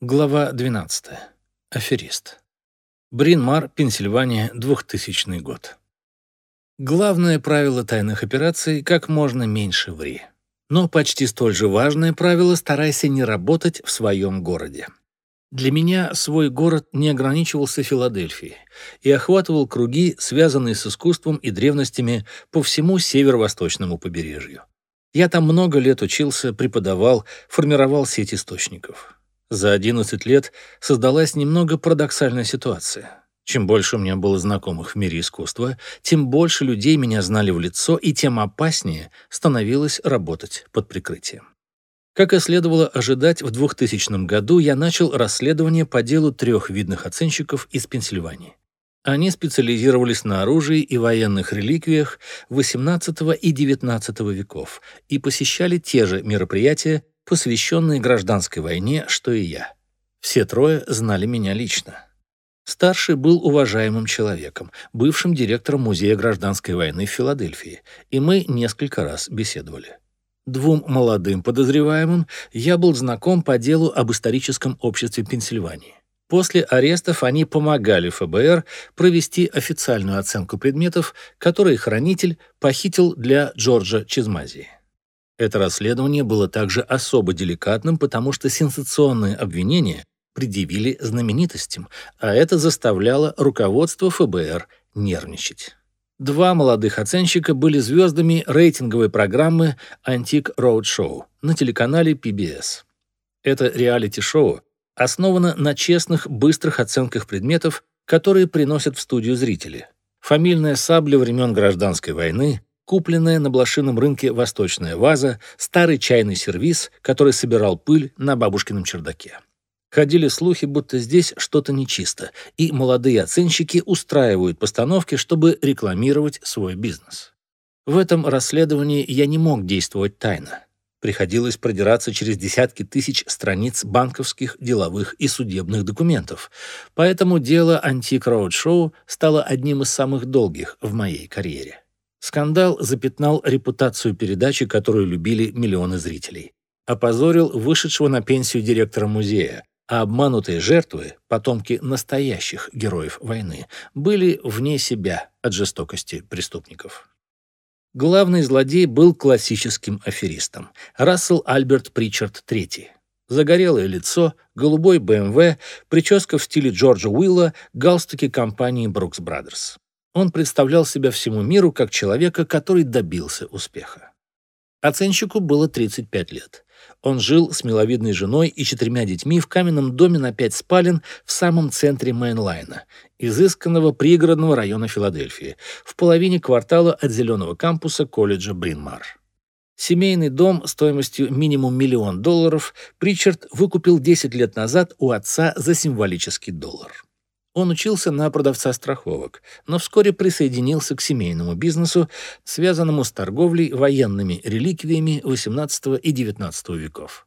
Глава 12. Аферист. Брин-Мар, Пенсильвания, 2000 год. Главное правило тайных операций – как можно меньше ври. Но почти столь же важное правило – старайся не работать в своем городе. Для меня свой город не ограничивался Филадельфией и охватывал круги, связанные с искусством и древностями по всему северо-восточному побережью. Я там много лет учился, преподавал, формировал сеть источников. За 11 лет создалась немного парадоксальная ситуация. Чем больше у меня было знакомых в мире искусства, тем больше людей меня знали в лицо, и тем опаснее становилось работать под прикрытием. Как и следовало ожидать, в 2000 году я начал расследование по делу трех видных оценщиков из Пенсильвании. Они специализировались на оружии и военных реликвиях XVIII и XIX веков и посещали те же мероприятия, посвященные гражданской войне, что и я. Все трое знали меня лично. Старший был уважаемым человеком, бывшим директором Музея гражданской войны в Филадельфии, и мы несколько раз беседовали. Двум молодым подозреваемым я был знаком по делу об историческом обществе Пенсильвании. После арестов они помогали ФБР провести официальную оценку предметов, которые хранитель похитил для Джорджа Чизмазии. Это расследование было также особо деликатным, потому что сенсационные обвинения предъявили знаменитостям, а это заставляло руководство ФБР нервничать. Два молодых оценщика были звездами рейтинговой программы «Антик Роуд Шоу» на телеканале PBS. Это реалити-шоу основано на честных, быстрых оценках предметов, которые приносят в студию зрители. Фамильная сабля времен Гражданской войны, купленная на блошином рынке восточная ваза, старый чайный сервиз, который собирал пыль на бабушкином чердаке. Ходили слухи, будто здесь что-то нечисто, и молодые оценщики устраивают постановки, чтобы рекламировать свой бизнес. В этом расследовании я не мог действовать тайно. Приходилось продираться через десятки тысяч страниц банковских, деловых и судебных документов. Поэтому дело «Антик Роуд Шоу» стало одним из самых долгих в моей карьере. Скандал запятнал репутацию передачи, которую любили миллионы зрителей. Опозорил вышедшего на пенсию директора музея, а обманутые жертвы, потомки настоящих героев войны, были вне себя от жестокости преступников. Главный злодей был классическим аферистом – Рассел Альберт Причард III. Загорелое лицо, голубой БМВ, прическа в стиле Джорджа Уилла, галстуки компании Brooks Brothers. Он представлял себя всему миру как человека, который добился успеха. Оценщику было 35 лет. Он жил с миловидной женой и четырьмя детьми в каменном доме на пять спален в самом центре Мейнлайна, изысканного пригородного района Филадельфии, в половине квартала от зеленого кампуса колледжа Бринмар. Семейный дом стоимостью минимум миллион долларов Причард выкупил 10 лет назад у отца за символический доллар. Он учился на продавца страховок, но вскоре присоединился к семейному бизнесу, связанному с торговлей военными реликвиями XVIII и XIX веков.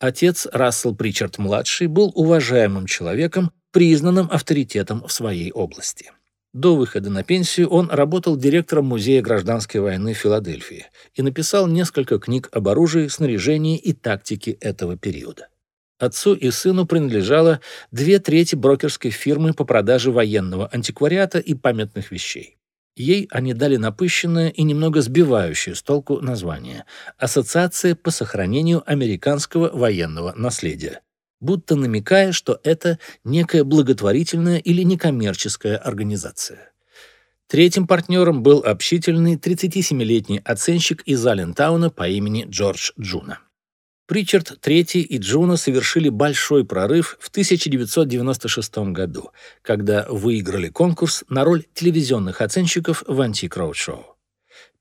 Отец Рассел Причард-младший был уважаемым человеком, признанным авторитетом в своей области. До выхода на пенсию он работал директором Музея гражданской войны Филадельфии и написал несколько книг об оружии, снаряжении и тактике этого периода. Отцу и сыну принадлежало две трети брокерской фирмы по продаже военного антиквариата и памятных вещей. Ей они дали напыщенное и немного сбивающее с толку название «Ассоциация по сохранению американского военного наследия», будто намекая, что это некая благотворительная или некоммерческая организация. Третьим партнером был общительный 37-летний оценщик из Аллентауна по имени Джордж Джуна. Причард III и Джуна совершили большой прорыв в 1996 году, когда выиграли конкурс на роль телевизионных оценщиков в «Antiques Roadshow».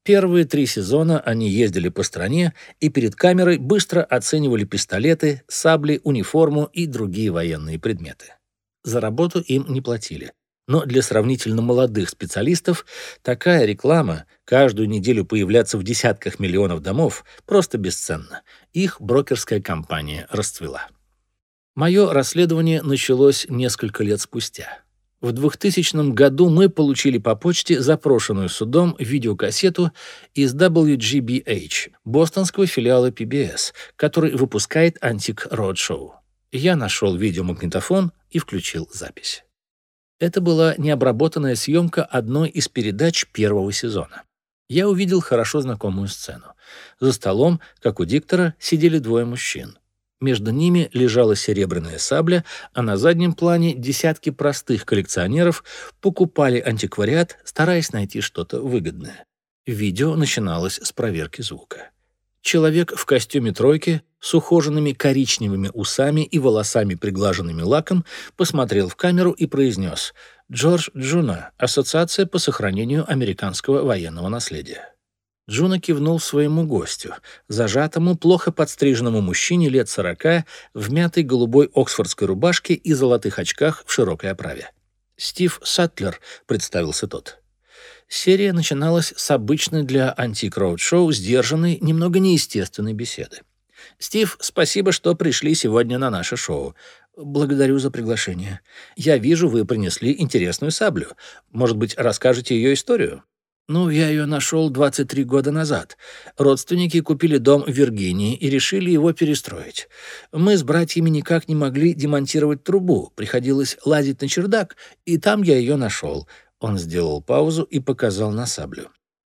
Первые три сезона они ездили по стране и перед камерой быстро оценивали пистолеты, сабли, униформу и другие военные предметы. За работу им не платили. Но для сравнительно молодых специалистов такая реклама, каждую неделю появляться в десятках миллионов домов, просто бесценна. Их брокерская компания расцвела. Мое расследование началось несколько лет спустя. В 2000 году мы получили по почте запрошенную судом видеокассету из WGBH, бостонского филиала PBS, который выпускает Антик Roadshow. Я нашел видеомагнитофон и включил запись. Это была необработанная съемка одной из передач первого сезона. Я увидел хорошо знакомую сцену. За столом, как у диктора, сидели двое мужчин. Между ними лежала серебряная сабля, а на заднем плане десятки простых коллекционеров покупали антиквариат, стараясь найти что-то выгодное. Видео начиналось с проверки звука. Человек в костюме тройки с ухоженными коричневыми усами и волосами, приглаженными лаком, посмотрел в камеру и произнес «Джордж Джуна, Ассоциация по сохранению американского военного наследия». Джуна кивнул своему гостю, зажатому, плохо подстриженному мужчине лет сорока, в мятой голубой оксфордской рубашке и золотых очках в широкой оправе. «Стив Сатлер», — представился тот. Серия начиналась с обычной для антикроуд-шоу сдержанной, немного неестественной беседы. «Стив, спасибо, что пришли сегодня на наше шоу. Благодарю за приглашение. Я вижу, вы принесли интересную саблю. Может быть, расскажете ее историю?» Ну, я ее нашел 23 года назад. Родственники купили дом в Виргинии и решили его перестроить. Мы с братьями никак не могли демонтировать трубу. Приходилось лазить на чердак, и там я ее нашел. Он сделал паузу и показал на саблю.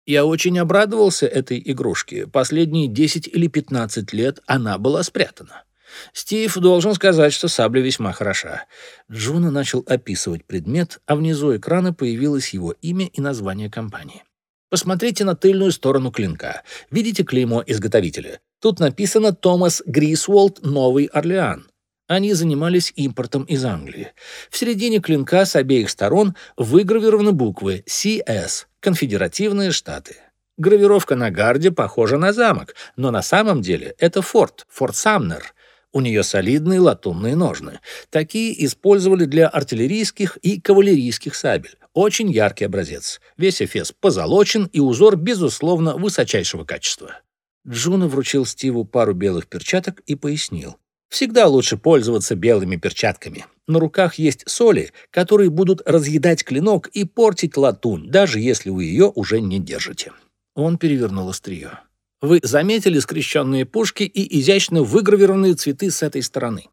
Я очень обрадовался этой игрушке. Последние 10 или 15 лет она была спрятана. Стив должен сказать, что сабля весьма хороша. Джуна начал описывать предмет, а внизу экрана появилось его имя и название компании. Посмотрите на тыльную сторону клинка. Видите клеймо изготовителя? Тут написано «Томас Грисволд, Новый Орлеан». Они занимались импортом из Англии. В середине клинка с обеих сторон выгравированы буквы CS – Конфедеративные Штаты. Гравировка на гарде похожа на замок, но на самом деле это форт, форт Самнер – у нее солидные латунные ножны. Такие использовали для артиллерийских и кавалерийских сабель. Очень яркий образец. Весь эфес позолочен и узор, безусловно, высочайшего качества. Джуна вручил Стиву пару белых перчаток и пояснил. Всегда лучше пользоваться белыми перчатками. На руках есть соли, которые будут разъедать клинок и портить латунь, даже если вы ее уже не держите. Он перевернул острие. Вы заметили скрещенные пушки и изящно выгравированные цветы с этой стороны.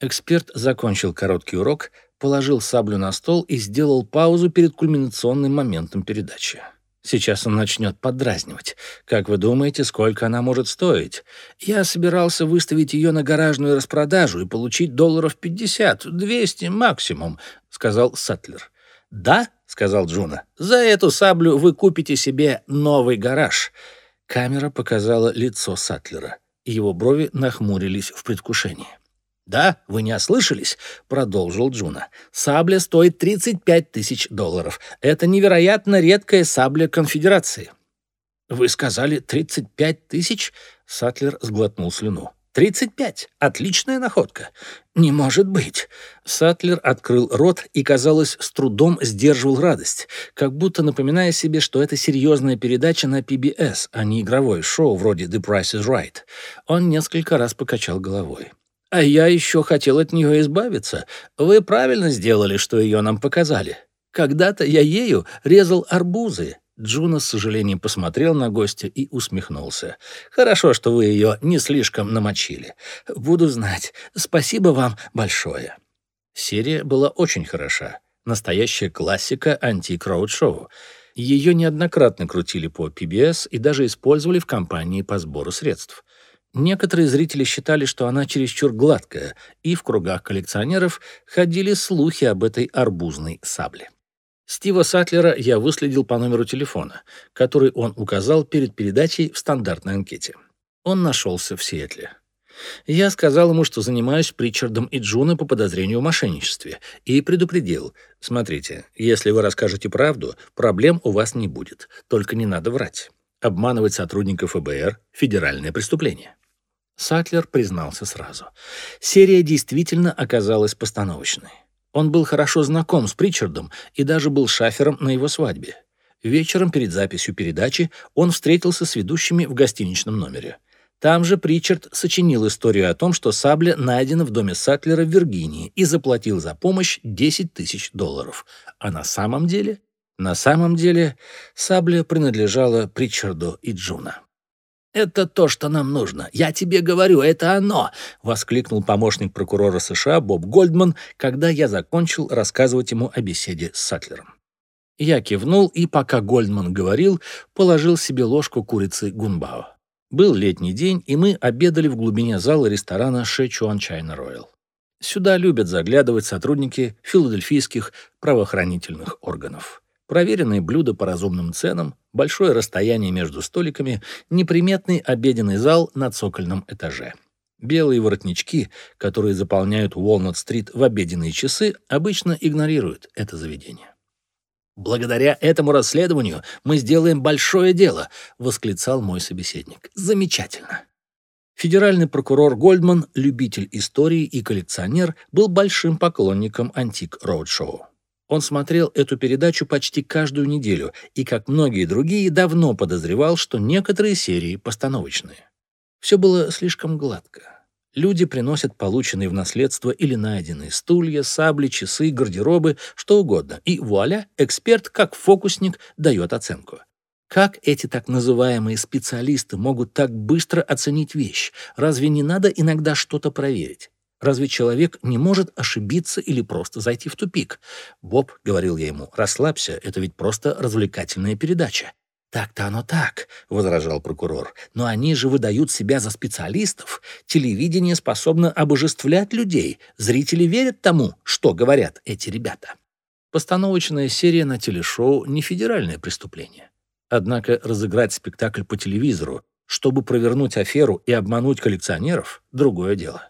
Эксперт закончил короткий урок, положил саблю на стол и сделал паузу перед кульминационным моментом передачи. Сейчас он начнет подразнивать. Как вы думаете, сколько она может стоить? Я собирался выставить ее на гаражную распродажу и получить долларов 50, 200 максимум, сказал Сатлер. Да, сказал Джуна. За эту саблю вы купите себе новый гараж. Камера показала лицо Сатлера, его брови нахмурились в предвкушении. «Да, вы не ослышались», — продолжил Джуна. «Сабля стоит 35 тысяч долларов. Это невероятно редкая сабля конфедерации». «Вы сказали 35 тысяч?» — Сатлер сглотнул слюну. «Тридцать пять! Отличная находка!» «Не может быть!» Сатлер открыл рот и, казалось, с трудом сдерживал радость, как будто напоминая себе, что это серьезная передача на PBS, а не игровое шоу вроде «The Price is Right». Он несколько раз покачал головой. «А я еще хотел от нее избавиться. Вы правильно сделали, что ее нам показали. Когда-то я ею резал арбузы. Джуна с сожалением посмотрел на гостя и усмехнулся. «Хорошо, что вы ее не слишком намочили. Буду знать. Спасибо вам большое». Серия была очень хороша. Настоящая классика Antiques Roadshow. Ее неоднократно крутили по PBS и даже использовали в кампании по сбору средств. Некоторые зрители считали, что она чересчур гладкая, и в кругах коллекционеров ходили слухи об этой арбузной сабле. Стива Сатлера я выследил по номеру телефона, который он указал перед передачей в стандартной анкете. Он нашелся в Сиэтле. Я сказал ему, что занимаюсь Причардом и Джуна по подозрению в мошенничестве, и предупредил. Смотрите, если вы расскажете правду, проблем у вас не будет, только не надо врать. Обманывать сотрудников ФБР – федеральное преступление. Сатлер признался сразу. Серия действительно оказалась постановочной. Он был хорошо знаком с Причардом и даже был шафером на его свадьбе. Вечером перед записью передачи он встретился с ведущими в гостиничном номере. Там же Причард сочинил историю о том, что сабля найдена в доме Сатлера в Виргинии и заплатил за помощь 10 тысяч долларов. А на самом деле... На самом деле сабля принадлежала Причарду и Джуна. «Это то, что нам нужно. Я тебе говорю, это оно!» — воскликнул помощник прокурора США Боб Гольдман, когда я закончил рассказывать ему о беседе с Сатлером. Я кивнул и, пока Гольдман говорил, положил себе ложку курицы гунбао. Был летний день, и мы обедали в глубине зала ресторана Шэчуан Чайна Роyal. Сюда любят заглядывать сотрудники филадельфийских правоохранительных органов. Проверенные блюда по разумным ценам, большое расстояние между столиками, неприметный обеденный зал на цокольном этаже. Белые воротнички, которые заполняют Уолнат-стрит в обеденные часы, обычно игнорируют это заведение. «Благодаря этому расследованию мы сделаем большое дело», — восклицал мой собеседник. «Замечательно». Федеральный прокурор Гольдман, любитель истории и коллекционер, был большим поклонником «Антик Роудшоу». Он смотрел эту передачу почти каждую неделю и, как многие другие, давно подозревал, что некоторые серии постановочные. Все было слишком гладко. Люди приносят полученные в наследство или найденные стулья, сабли, часы, гардеробы, что угодно. И вуаля, эксперт, как фокусник, дает оценку. Как эти так называемые специалисты могут так быстро оценить вещь? Разве не надо иногда что-то проверить? Разве человек не может ошибиться или просто зайти в тупик? Боб, говорил я ему, расслабься, это ведь просто развлекательная передача. «Так-то оно так», — возражал прокурор. «Но они же выдают себя за специалистов. Телевидение способно обожествлять людей. Зрители верят тому, что говорят эти ребята». Постановочная серия на телешоу — не федеральное преступление. Однако разыграть спектакль по телевизору, чтобы провернуть аферу и обмануть коллекционеров — другое дело.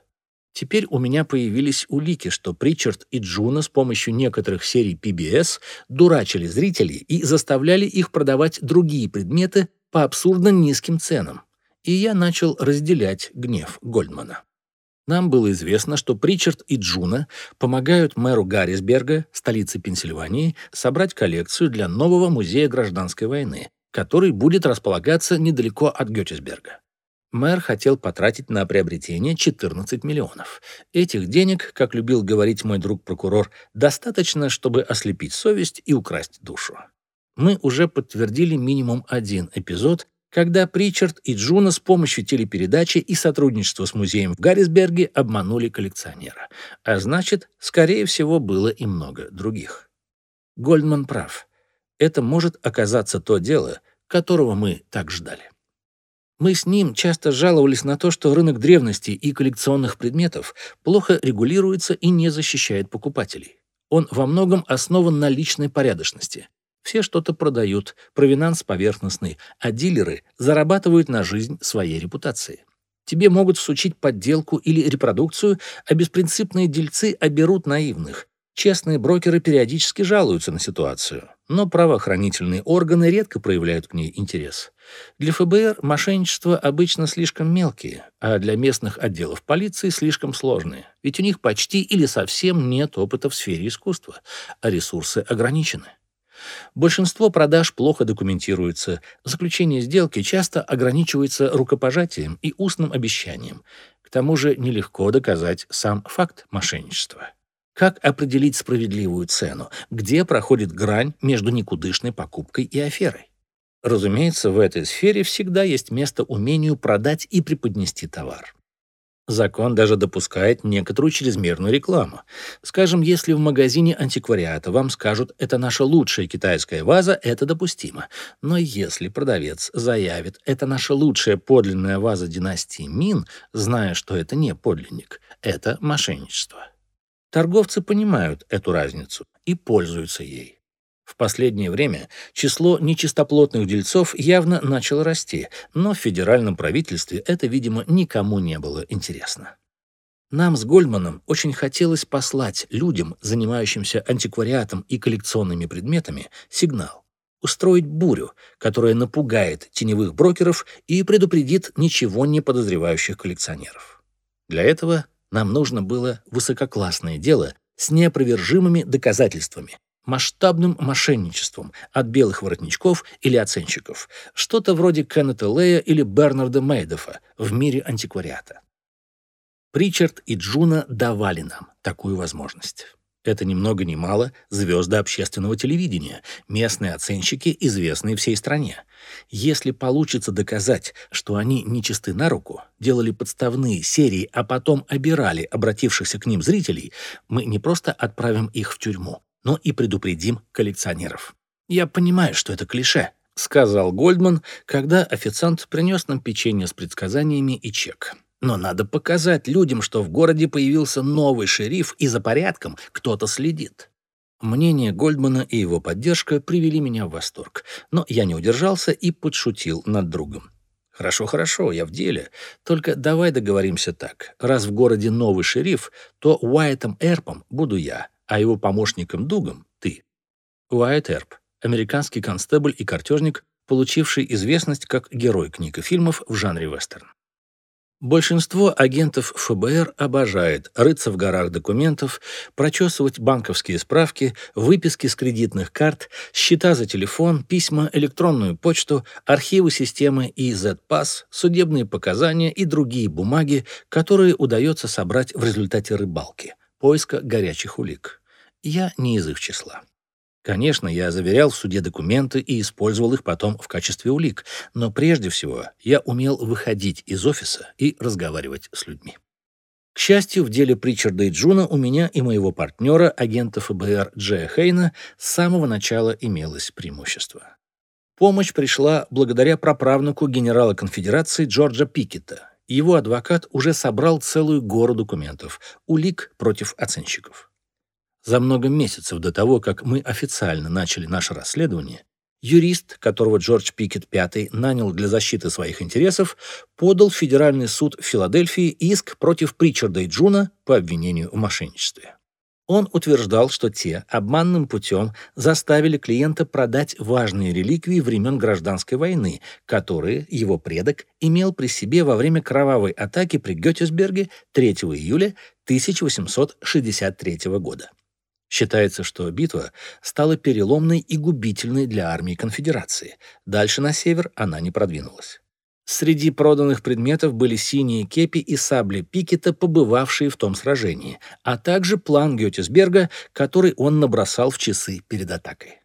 Теперь у меня появились улики, что Причард и Джуна с помощью некоторых серий PBS дурачили зрителей и заставляли их продавать другие предметы по абсурдно низким ценам. И я начал разделять гнев Гольдмана. Нам было известно, что Причард и Джуна помогают мэру Гаррисберга, столице Пенсильвании, собрать коллекцию для нового музея гражданской войны, который будет располагаться недалеко от Гетесберга. Мэр хотел потратить на приобретение 14 миллионов. Этих денег, как любил говорить мой друг-прокурор, достаточно, чтобы ослепить совесть и украсть душу. Мы уже подтвердили минимум один эпизод, когда Причард и Джуна с помощью телепередачи и сотрудничества с музеем в Гаррисберге обманули коллекционера. А значит, скорее всего, было и много других. Гольдман прав. Это может оказаться то дело, которого мы так ждали. Мы с ним часто жаловались на то, что рынок древностей и коллекционных предметов плохо регулируется и не защищает покупателей. Он во многом основан на личной порядочности. Все что-то продают, провинанс поверхностный, а дилеры зарабатывают на жизнь своей репутации. Тебе могут всучить подделку или репродукцию, а беспринципные дельцы оберут наивных. Честные брокеры периодически жалуются на ситуацию, но правоохранительные органы редко проявляют к ней интерес. Для ФБР мошенничества обычно слишком мелкие, а для местных отделов полиции слишком сложные, ведь у них почти или совсем нет опыта в сфере искусства, а ресурсы ограничены. Большинство продаж плохо документируется, заключение сделки часто ограничивается рукопожатием и устным обещанием. К тому же нелегко доказать сам факт мошенничества. Как определить справедливую цену? Где проходит грань между никудышной покупкой и аферой? Разумеется, в этой сфере всегда есть место умению продать и преподнести товар. Закон даже допускает некоторую чрезмерную рекламу. Скажем, если в магазине антиквариата вам скажут «это наша лучшая китайская ваза», это допустимо. Но если продавец заявит «это наша лучшая подлинная ваза династии Мин», зная, что это не подлинник, это мошенничество. Торговцы понимают эту разницу и пользуются ей. В последнее время число нечистоплотных дельцов явно начало расти, но в федеральном правительстве это, видимо, никому не было интересно. Нам с Гольдманом очень хотелось послать людям, занимающимся антиквариатом и коллекционными предметами, сигнал. Устроить бурю, которая напугает теневых брокеров и предупредит ничего не подозревающих коллекционеров. Для этого нам нужно было высококлассное дело с неопровержимыми доказательствами, масштабным мошенничеством от белых воротничков или оценщиков, что-то вроде Кеннета Лея или Бернарда Мейдофа в мире антиквариата. Причард и Джуна давали нам такую возможность. Это ни много ни мало звезды общественного телевидения, местные оценщики, известные всей стране. Если получится доказать, что они нечисты на руку, делали подставные серии, а потом обирали обратившихся к ним зрителей, мы не просто отправим их в тюрьму, но и предупредим коллекционеров. «Я понимаю, что это клише», — сказал Гольдман, когда официант принес нам печенье с предсказаниями и чек. Но надо показать людям, что в городе появился новый шериф, и за порядком кто-то следит. Мнение Гольдмана и его поддержка привели меня в восторг, но я не удержался и подшутил над другом. «Хорошо, хорошо, я в деле. Только давай договоримся так. Раз в городе новый шериф, то Уайтом Эрпом буду я, а его помощником Дугом — ты». Уайт Эрп — американский констебль и картежник, получивший известность как герой книг и фильмов в жанре вестерн. Большинство агентов ФБР обожает рыться в горах документов, прочесывать банковские справки, выписки с кредитных карт, счета за телефон, письма, электронную почту, архивы системы EZ-Pass, судебные показания и другие бумаги, которые удается собрать в результате рыбалки, поиска горячих улик. Я не из их числа. Конечно, я заверял в суде документы и использовал их потом в качестве улик, но прежде всего я умел выходить из офиса и разговаривать с людьми. К счастью, в деле Причарда и Джуна у меня и моего партнера, агента ФБР Джея Хейна, с самого начала имелось преимущество. Помощь пришла благодаря праправнуку генерала конфедерации Джорджа Пикета. Его адвокат уже собрал целую гору документов, улик против оценщиков. За много месяцев до того, как мы официально начали наше расследование, юрист, которого Джордж Пикет V нанял для защиты своих интересов, подал в Федеральный суд в Филадельфии иск против Причарда и Джуна по обвинению в мошенничестве. Он утверждал, что те обманным путем заставили клиента продать важные реликвии времен Гражданской войны, которые его предок имел при себе во время кровавой атаки при Геттисберге 3 июля 1863 года. Считается, что битва стала переломной и губительной для армии конфедерации. Дальше на север она не продвинулась. Среди проданных предметов были синие кепи и сабли Пикета, побывавшие в том сражении, а также план Гетесберга, который он набросал в часы перед атакой.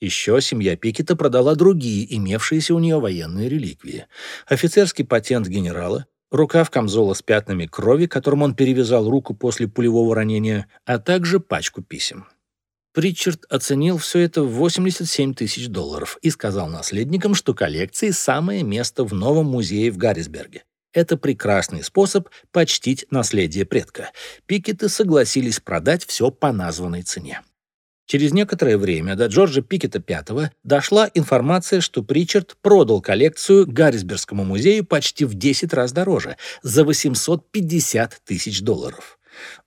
Еще семья Пикета продала другие имевшиеся у нее военные реликвии. Офицерский патент генерала, рукав камзола с пятнами крови, которым он перевязал руку после пулевого ранения, а также пачку писем. Притчард оценил все это в 87 тысяч долларов и сказал наследникам, что коллекции – самое место в новом музее в Гаррисберге. Это прекрасный способ почтить наследие предка. Пикеты согласились продать все по названной цене. Через некоторое время до Джорджа Пикета V дошла информация, что Причард продал коллекцию Гаррисбергскому музею почти в 10 раз дороже, за 850 тысяч долларов.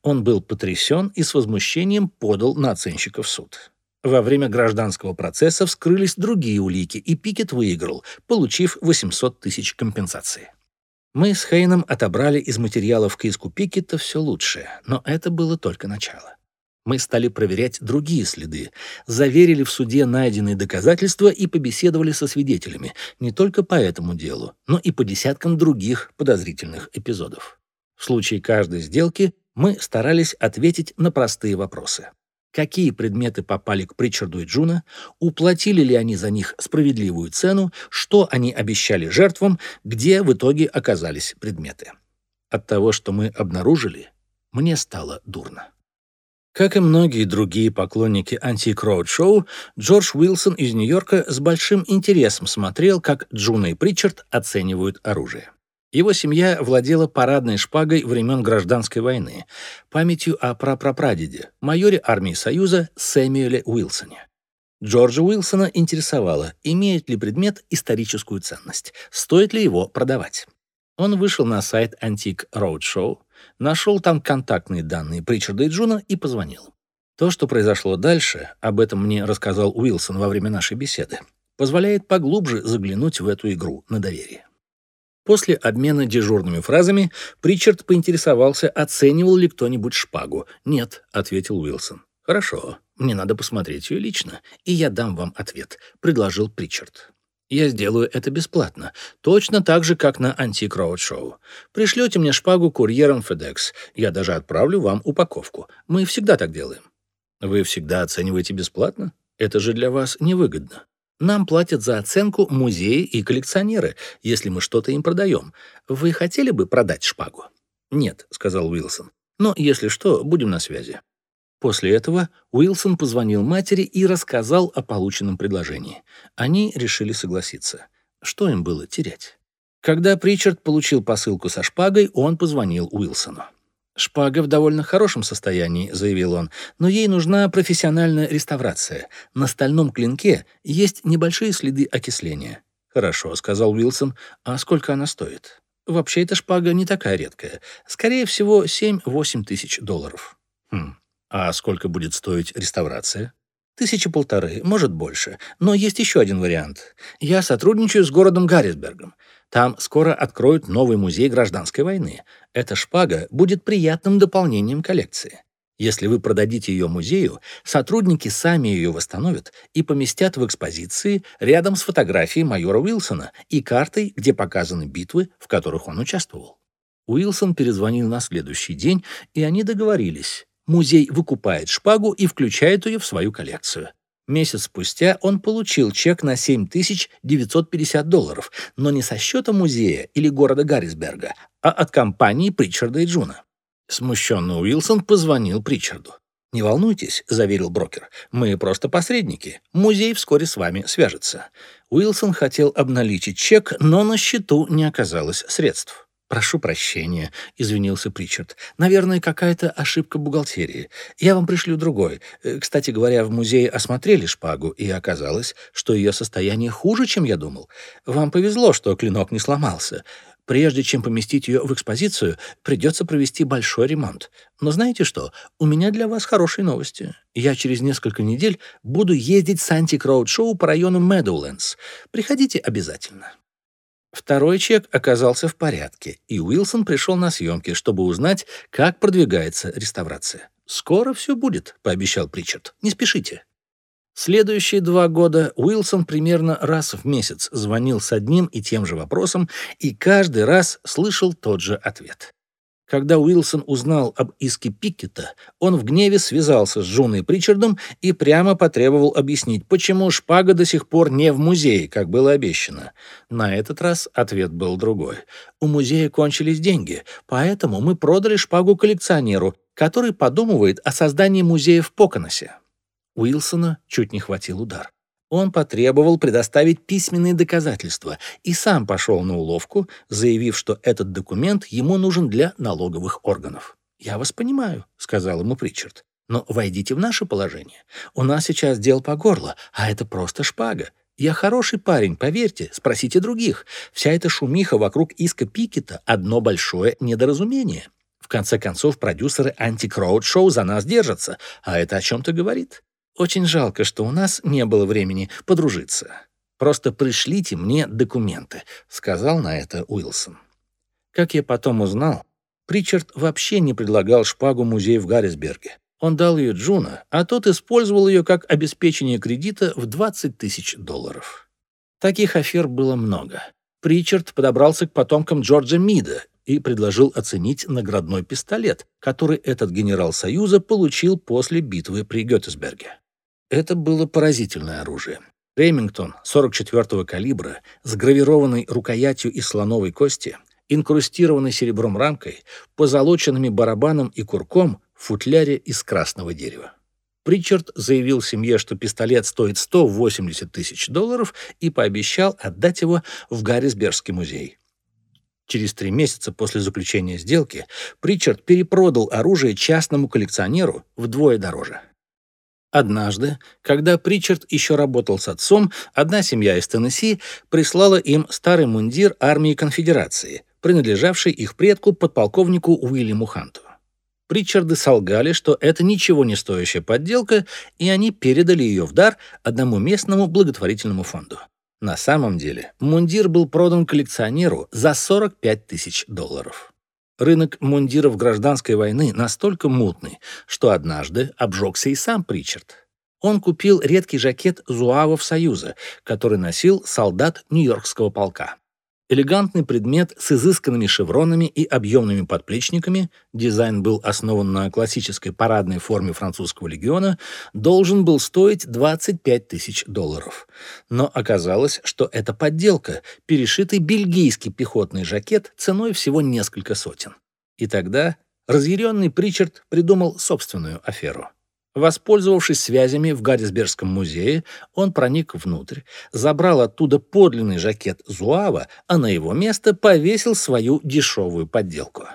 Он был потрясен и с возмущением подал на оценщика в суд. Во время гражданского процесса вскрылись другие улики, и Пикет выиграл, получив 800 тысяч компенсации. Мы с Хейном отобрали из материалов к иску Пикета все лучшее, но это было только начало. Мы стали проверять другие следы, заверили в суде найденные доказательства и побеседовали со свидетелями не только по этому делу, но и по десяткам других подозрительных эпизодов. В случае каждой сделки мы старались ответить на простые вопросы. Какие предметы попали к Причарду и Джуна, уплатили ли они за них справедливую цену, что они обещали жертвам, где в итоге оказались предметы. От того, что мы обнаружили, мне стало дурно. Как и многие другие поклонники Antiques Roadshow, Джордж Уилсон из Нью-Йорка с большим интересом смотрел, как Джуна и Причард оценивают оружие. Его семья владела парадной шпагой времен Гражданской войны, памятью о прапрапрадеде, майоре армии Союза Сэмюэле Уилсоне. Джорджа Уилсона интересовало, имеет ли предмет историческую ценность, стоит ли его продавать. Он вышел на сайт Antique Roadshow, нашел там контактные данные Причарда и Джуна и позвонил. То, что произошло дальше, об этом мне рассказал Уилсон во время нашей беседы, позволяет поглубже заглянуть в эту игру на доверие. После обмена дежурными фразами Причард поинтересовался, оценивал ли кто-нибудь шпагу. «Нет», — ответил Уилсон. «Хорошо, мне надо посмотреть ее лично, и я дам вам ответ», — предложил Причард. Я сделаю это бесплатно, точно так же, как на Антик Роуд-шоу. Пришлете мне шпагу курьером FedEx. Я даже отправлю вам упаковку. Мы всегда так делаем. Вы всегда оцениваете бесплатно? Это же для вас невыгодно. Нам платят за оценку музеи и коллекционеры, если мы что-то им продаем. Вы хотели бы продать шпагу? Нет, сказал Уилсон. Но если что, будем на связи. После этого Уилсон позвонил матери и рассказал о полученном предложении. Они решили согласиться. Что им было терять? Когда Причард получил посылку со шпагой, он позвонил Уилсону. «Шпага в довольно хорошем состоянии», — заявил он, «но ей нужна профессиональная реставрация. На стальном клинке есть небольшие следы окисления». «Хорошо», — сказал Уилсон, «а сколько она стоит?» «Вообще, эта шпага не такая редкая. Скорее всего, 7-8 тысяч долларов». «Хм, а сколько будет стоить реставрация?» Тысячи полторы, может больше. Но есть еще один вариант. Я сотрудничаю с городом Гаррисбергом. Там скоро откроют новый музей гражданской войны. Эта шпага будет приятным дополнением коллекции. Если вы продадите ее музею, сотрудники сами ее восстановят и поместят в экспозиции рядом с фотографией майора Уилсона и картой, где показаны битвы, в которых он участвовал. Уилсон перезвонил на следующий день, и они договорились. Музей выкупает шпагу и включает ее в свою коллекцию. Месяц спустя он получил чек на 7950 долларов, но не со счета музея или города Гаррисберга, а от компании Причарда и Джуна. Смущенный Уилсон позвонил Причарду. «Не волнуйтесь», — заверил брокер, — «мы просто посредники. Музей вскоре с вами свяжется». Уилсон хотел обналичить чек, но на счету не оказалось средств. «Прошу прощения», — извинился Причард. «Наверное, какая-то ошибка бухгалтерии. Я вам пришлю другой. Э, кстати говоря, в музее осмотрели шпагу, и оказалось, что ее состояние хуже, чем я думал. Вам повезло, что клинок не сломался. Прежде чем поместить ее в экспозицию, придется провести большой ремонт. Но знаете что? У меня для вас хорошие новости. Я через несколько недель буду ездить с антикроуд-шоу по району Медоулендс. Приходите обязательно». Второй чек оказался в порядке, и Уилсон пришел на съемки, чтобы узнать, как продвигается реставрация. «Скоро все будет», — пообещал Причард. «Не спешите». Следующие два года Уилсон примерно раз в месяц звонил с одним и тем же вопросом и каждый раз слышал тот же ответ. Когда Уилсон узнал об иске Пикета, он в гневе связался с Джуной Причардом и прямо потребовал объяснить, почему шпага до сих пор не в музее, как было обещано. На этот раз ответ был другой. У музея кончились деньги, поэтому мы продали шпагу коллекционеру, который подумывает о создании музея в Поконосе. Уилсона чуть не хватил удар. Он потребовал предоставить письменные доказательства и сам пошел на уловку, заявив, что этот документ ему нужен для налоговых органов. «Я вас понимаю», — сказал ему Причард. «Но войдите в наше положение. У нас сейчас дел по горло, а это просто шпага. Я хороший парень, поверьте, спросите других. Вся эта шумиха вокруг иска Пикета — одно большое недоразумение. В конце концов, продюсеры Antiques Roadshow за нас держатся, а это о чем-то говорит. Очень жалко, что у нас не было времени подружиться. Просто пришлите мне документы», — сказал на это Уилсон. Как я потом узнал, Причард вообще не предлагал шпагу музею в Гаррисберге. Он дал ее Джуна, а тот использовал ее как обеспечение кредита в 20 тысяч долларов. Таких афер было много. Причард подобрался к потомкам Джорджа Мида и предложил оценить наградной пистолет, который этот генерал Союза получил после битвы при Геттесберге. Это было поразительное оружие. Ремингтон 44-го калибра с гравированной рукоятью из слоновой кости, инкрустированной серебром рамкой, позолоченными барабаном и курком в футляре из красного дерева. Причард заявил семье, что пистолет стоит 180 тысяч долларов и пообещал отдать его в Гаррисбергский музей. Через три месяца после заключения сделки Причард перепродал оружие частному коллекционеру вдвое дороже. Однажды, когда Причард еще работал с отцом, одна семья из Теннесси прислала им старый мундир армии конфедерации, принадлежавший их предку подполковнику Уильяму Ханту. Причарды солгали, что это ничего не стоящая подделка, и они передали ее в дар одному местному благотворительному фонду. На самом деле мундир был продан коллекционеру за 45 тысяч долларов. Рынок мундиров гражданской войны настолько мутный, что однажды обжегся и сам Причард. Он купил редкий жакет зуавов Союза, который носил солдат Нью-Йоркского полка. Элегантный предмет с изысканными шевронами и объемными подплечниками, дизайн был основан на классической парадной форме французского легиона, должен был стоить 25 тысяч долларов. Но оказалось, что это подделка, перешитый бельгийский пехотный жакет ценой всего несколько сотен. И тогда разъяренный Причард придумал собственную аферу. Воспользовавшись связями в Гаррисбергском музее, он проник внутрь, забрал оттуда подлинный жакет Зуава, а на его место повесил свою дешевую подделку.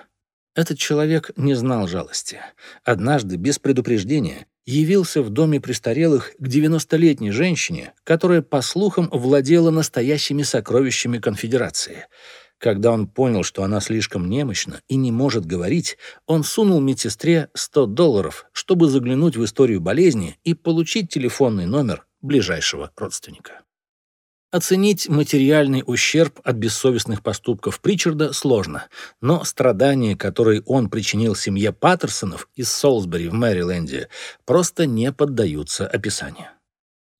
Этот человек не знал жалости. Однажды, без предупреждения, явился в доме престарелых к 90-летней женщине, которая, по слухам, владела настоящими сокровищами конфедерации — когда он понял, что она слишком немощна и не может говорить, он сунул медсестре 100 долларов, чтобы заглянуть в историю болезни и получить телефонный номер ближайшего родственника. Оценить материальный ущерб от бессовестных поступков Причарда сложно, но страдания, которые он причинил семье Паттерсонов из Солсбери в Мэриленде, просто не поддаются описанию.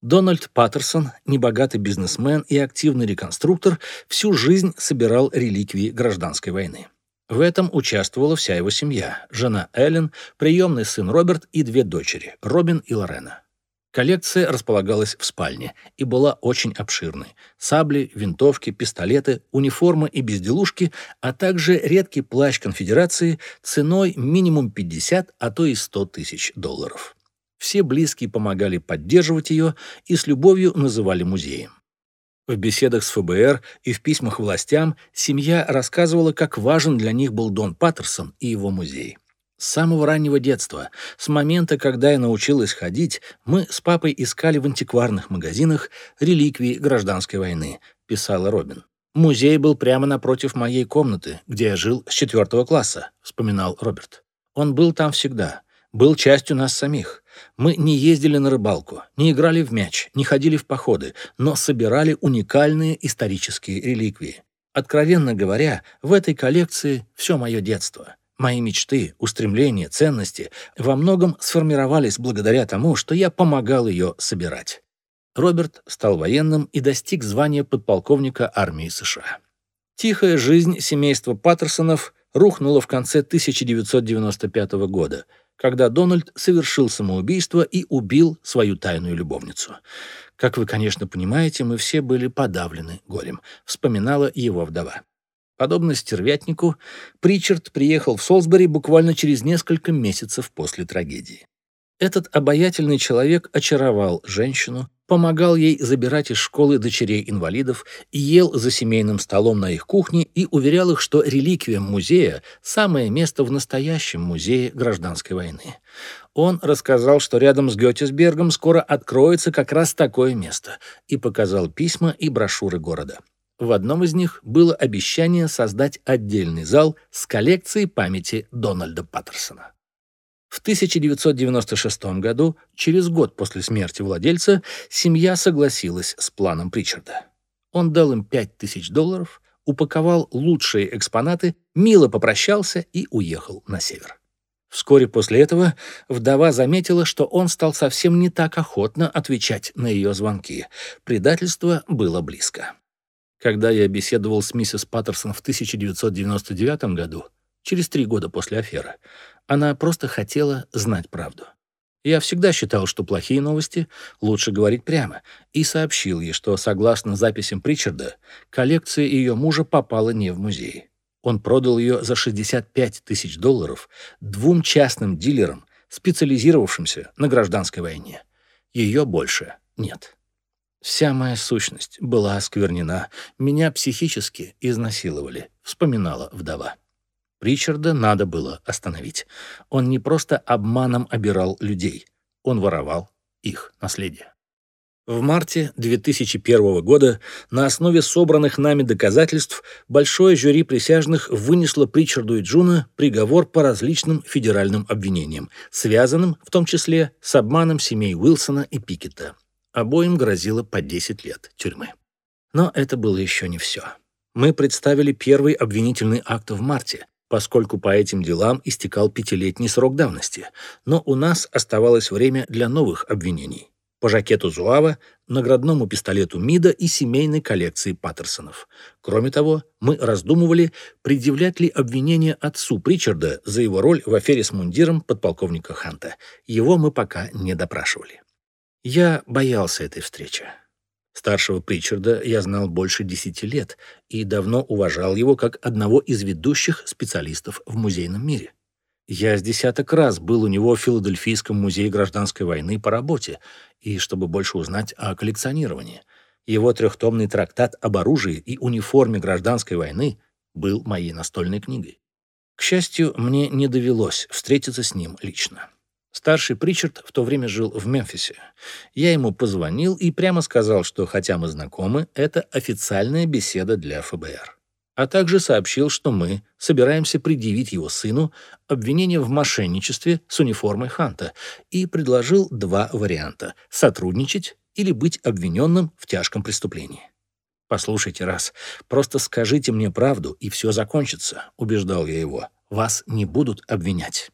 Дональд Паттерсон, небогатый бизнесмен и активный реконструктор, всю жизнь собирал реликвии гражданской войны. В этом участвовала вся его семья – жена Эллен, приемный сын Роберт и две дочери – Робин и Лорена. Коллекция располагалась в спальне и была очень обширной. Сабли, винтовки, пистолеты, униформы и безделушки, а также редкий плащ конфедерации ценой минимум 50, а то и 100 тысяч долларов. Все близкие помогали поддерживать ее и с любовью называли музеем. В беседах с ФБР и в письмах властям семья рассказывала, как важен для них был Дон Паттерсон и его музей. С самого раннего детства, с момента, когда я научилась ходить, мы с папой искали в антикварных магазинах реликвии гражданской войны, писала Робин. Музей был прямо напротив моей комнаты, где я жил с четвертого класса, вспоминал Роберт. Он был там всегда, был частью нас самих. Мы не ездили на рыбалку, не играли в мяч, не ходили в походы, но собирали уникальные исторические реликвии. Откровенно говоря, в этой коллекции все мое детство. Мои мечты, устремления, ценности во многом сформировались благодаря тому, что я помогал ее собирать. Роберт стал военным и достиг звания подполковника армии США. Тихая жизнь семейства Паттерсонов рухнула в конце 1995 года – когда Дональд совершил самоубийство и убил свою тайную любовницу. Как вы, конечно, понимаете, мы все были подавлены горем, вспоминала его вдова. Подобно стервятнику, Причард приехал в Солсбери буквально через несколько месяцев после трагедии. Этот обаятельный человек очаровал женщину, помогал ей забирать из школы дочерей-инвалидов, ел за семейным столом на их кухне и уверял их, что реликвия музея – самое место в настоящем музее гражданской войны. Он рассказал, что рядом с Гетесбергом скоро откроется как раз такое место, и показал письма и брошюры города. В одном из них было обещание создать отдельный зал с коллекцией памяти Дональда Паттерсона. В 1996 году, через год после смерти владельца, семья согласилась с планом Причарда. Он дал им 5000 долларов, упаковал лучшие экспонаты, мило попрощался и уехал на север. Вскоре после этого вдова заметила, что он стал совсем не так охотно отвечать на ее звонки. Предательство было близко. Когда я беседовал с миссис Паттерсон в 1999 году, через три года после аферы, она просто хотела знать правду. Я всегда считал, что плохие новости лучше говорить прямо, и сообщил ей, что, согласно записям Причарда, коллекция ее мужа попала не в музей. Он продал ее за 65 тысяч долларов двум частным дилерам, специализировавшимся на гражданской войне. Ее больше нет. Вся моя сущность была осквернена, меня психически изнасиловали, вспоминала вдова. Ричарда надо было остановить. Он не просто обманом обирал людей, он воровал их наследие. В марте 2001 года на основе собранных нами доказательств большое жюри присяжных вынесло Причарду и Джуна приговор по различным федеральным обвинениям, связанным в том числе с обманом семей Уилсона и Пикета. Обоим грозило по 10 лет тюрьмы. Но это было еще не все. Мы представили первый обвинительный акт в марте, поскольку по этим делам истекал пятилетний срок давности, но у нас оставалось время для новых обвинений. по жакету Зуава, наградному пистолету Мида и семейной коллекции Паттерсонов. Кроме того, мы раздумывали, предъявлять ли обвинение отцу Причарда за его роль в афере с мундиром подполковника Ханта. Его мы пока не допрашивали. Я боялся этой встречи. Старшего Причарда я знал больше десяти лет и давно уважал его как одного из ведущих специалистов в музейном мире. Я с десяток раз был у него в Филадельфийском музее гражданской войны по работе, и чтобы больше узнать о коллекционировании. Его трехтомный трактат об оружии и униформе гражданской войны был моей настольной книгой. К счастью, мне не довелось встретиться с ним лично. Старший Причард в то время жил в Мемфисе. Я ему позвонил и прямо сказал, что хотя мы знакомы, это официальная беседа для ФБР а также сообщил, что мы собираемся предъявить его сыну обвинение в мошенничестве с униформой Ханта и предложил два варианта – сотрудничать или быть обвиненным в тяжком преступлении. «Послушайте раз, просто скажите мне правду, и все закончится», — убеждал я его. «Вас не будут обвинять».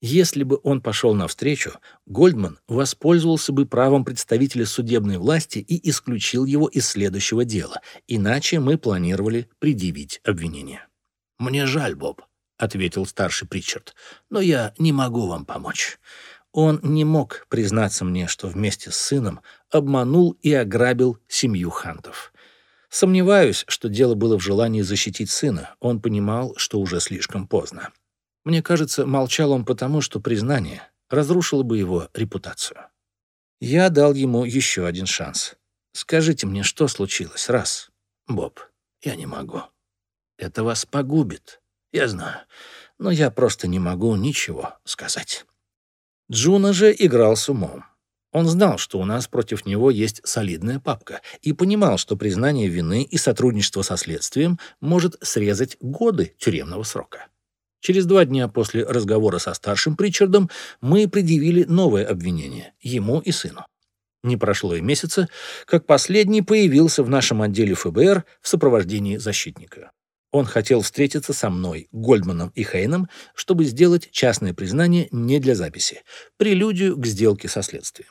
Если бы он пошел навстречу, Гольдман воспользовался бы правом представителя судебной власти и исключил его из следующего дела, иначе мы планировали предъявить обвинение. «Мне жаль, Боб», — ответил старший Причард, — «но я не могу вам помочь». Он не мог признаться мне, что вместе с сыном обманул и ограбил семью Хантов. Сомневаюсь, что дело было в желании защитить сына. Он понимал, что уже слишком поздно. Мне кажется, молчал он потому, что признание разрушило бы его репутацию. Я дал ему еще один шанс. «Скажите мне, что случилось, раз?» «Боб, я не могу. Это вас погубит. Я знаю. Но я просто не могу ничего сказать». Джуна же играл с умом. Он знал, что у нас против него есть солидная папка, и понимал, что признание вины и сотрудничество со следствием может срезать годы тюремного срока. Через два дня после разговора со старшим Причардом мы предъявили новое обвинение ему и сыну. Не прошло и месяца, как последний появился в нашем отделе ФБР в сопровождении защитника. Он хотел встретиться со мной, Гольдманом и Хейном, чтобы сделать частное признание не для записи, прелюдию к сделке со следствием.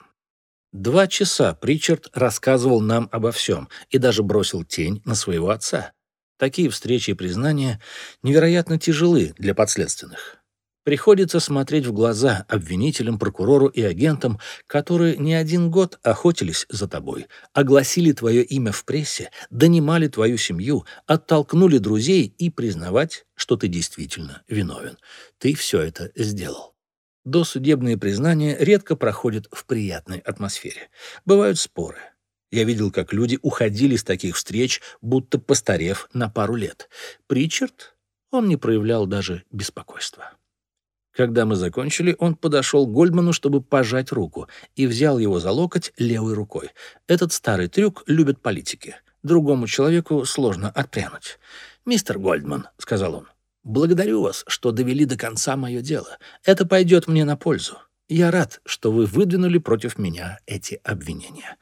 Два часа Причард рассказывал нам обо всем и даже бросил тень на своего отца. Такие встречи и признания невероятно тяжелы для подследственных. Приходится смотреть в глаза обвинителям, прокурору и агентам, которые не один год охотились за тобой, огласили твое имя в прессе, донимали твою семью, оттолкнули друзей и признавать, что ты действительно виновен. Ты все это сделал. Досудебные признания редко проходят в приятной атмосфере. Бывают споры, я видел, как люди уходили с таких встреч, будто постарев на пару лет. Причард, он не проявлял даже беспокойства. Когда мы закончили, он подошел к Гольдману, чтобы пожать руку, и взял его за локоть левой рукой. Этот старый трюк любят политики. Другому человеку сложно отпрянуть. «Мистер Гольдман», — сказал он, — «благодарю вас, что довели до конца мое дело. Это пойдет мне на пользу. Я рад, что вы выдвинули против меня эти обвинения.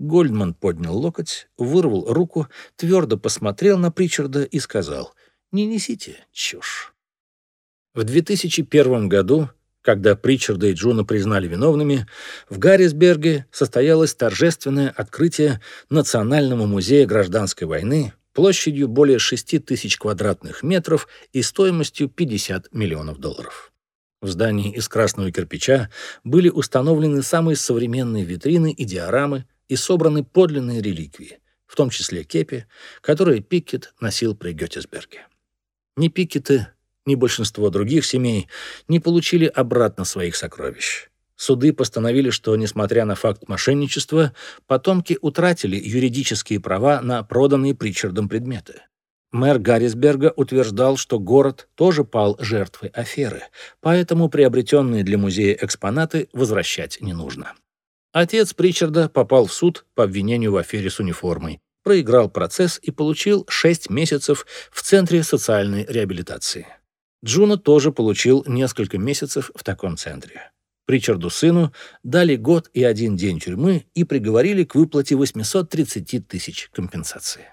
Гольдман поднял локоть, вырвал руку, твердо посмотрел на Причарда и сказал «Не несите чушь». В 2001 году, когда Причарда и Джуна признали виновными, в Гаррисберге состоялось торжественное открытие Национального музея гражданской войны площадью более 6 тысяч квадратных метров и стоимостью 50 миллионов долларов. В здании из красного кирпича были установлены самые современные витрины и диорамы, и собраны подлинные реликвии, в том числе кепи, которые Пикет носил при Гетесберге. Ни Пикеты, ни большинство других семей не получили обратно своих сокровищ. Суды постановили, что, несмотря на факт мошенничества, потомки утратили юридические права на проданные Причардом предметы. Мэр Гаррисберга утверждал, что город тоже пал жертвой аферы, поэтому приобретенные для музея экспонаты возвращать не нужно. Отец Причарда попал в суд по обвинению в афере с униформой, проиграл процесс и получил 6 месяцев в Центре социальной реабилитации. Джуна тоже получил несколько месяцев в таком центре. Причарду сыну дали год и один день тюрьмы и приговорили к выплате 830 тысяч компенсации.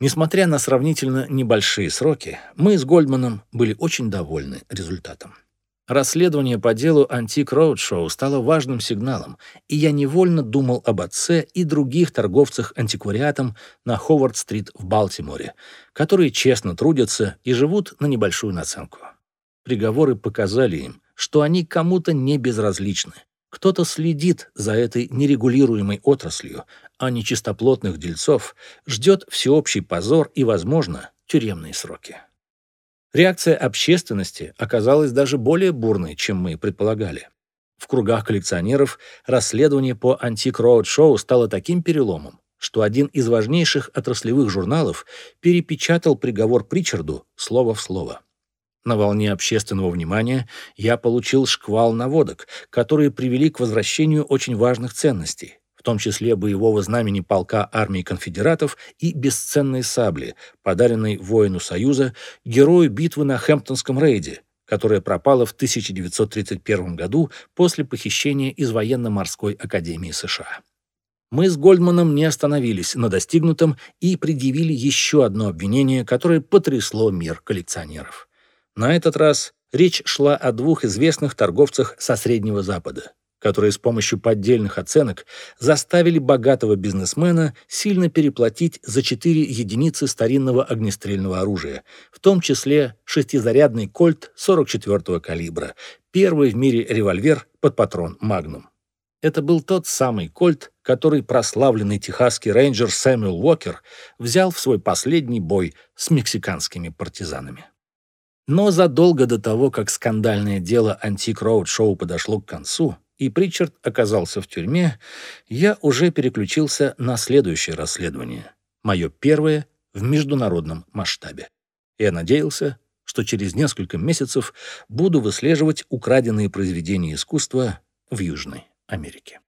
Несмотря на сравнительно небольшие сроки, мы с Гольдманом были очень довольны результатом. Расследование по делу «Antiques Roadshow» стало важным сигналом, и я невольно думал об отце и других торговцах антиквариатом на Ховард-стрит в Балтиморе, которые честно трудятся и живут на небольшую наценку. Приговоры показали им, что они кому-то не безразличны. Кто-то следит за этой нерегулируемой отраслью, а нечистоплотных дельцов ждет всеобщий позор и, возможно, тюремные сроки. Реакция общественности оказалась даже более бурной, чем мы предполагали. В кругах коллекционеров расследование по Роуд Шоу стало таким переломом, что один из важнейших отраслевых журналов перепечатал приговор Причарду слово в слово. На волне общественного внимания я получил шквал наводок, которые привели к возвращению очень важных ценностей том числе боевого знамени полка армии конфедератов и бесценной сабли, подаренной воину Союза, герою битвы на Хэмптонском рейде, которая пропала в 1931 году после похищения из военно-морской академии США. Мы с Гольдманом не остановились на достигнутом и предъявили еще одно обвинение, которое потрясло мир коллекционеров. На этот раз речь шла о двух известных торговцах со Среднего Запада которые с помощью поддельных оценок заставили богатого бизнесмена сильно переплатить за 4 единицы старинного огнестрельного оружия, в том числе шестизарядный кольт 44-го калибра, первый в мире револьвер под патрон «Магнум». Это был тот самый кольт, который прославленный техасский рейнджер Сэмюэл Уокер взял в свой последний бой с мексиканскими партизанами. Но задолго до того, как скандальное дело «Антик Роуд Шоу» подошло к концу, и Причард оказался в тюрьме, я уже переключился на следующее расследование, мое первое в международном масштабе. Я надеялся, что через несколько месяцев буду выслеживать украденные произведения искусства в Южной Америке.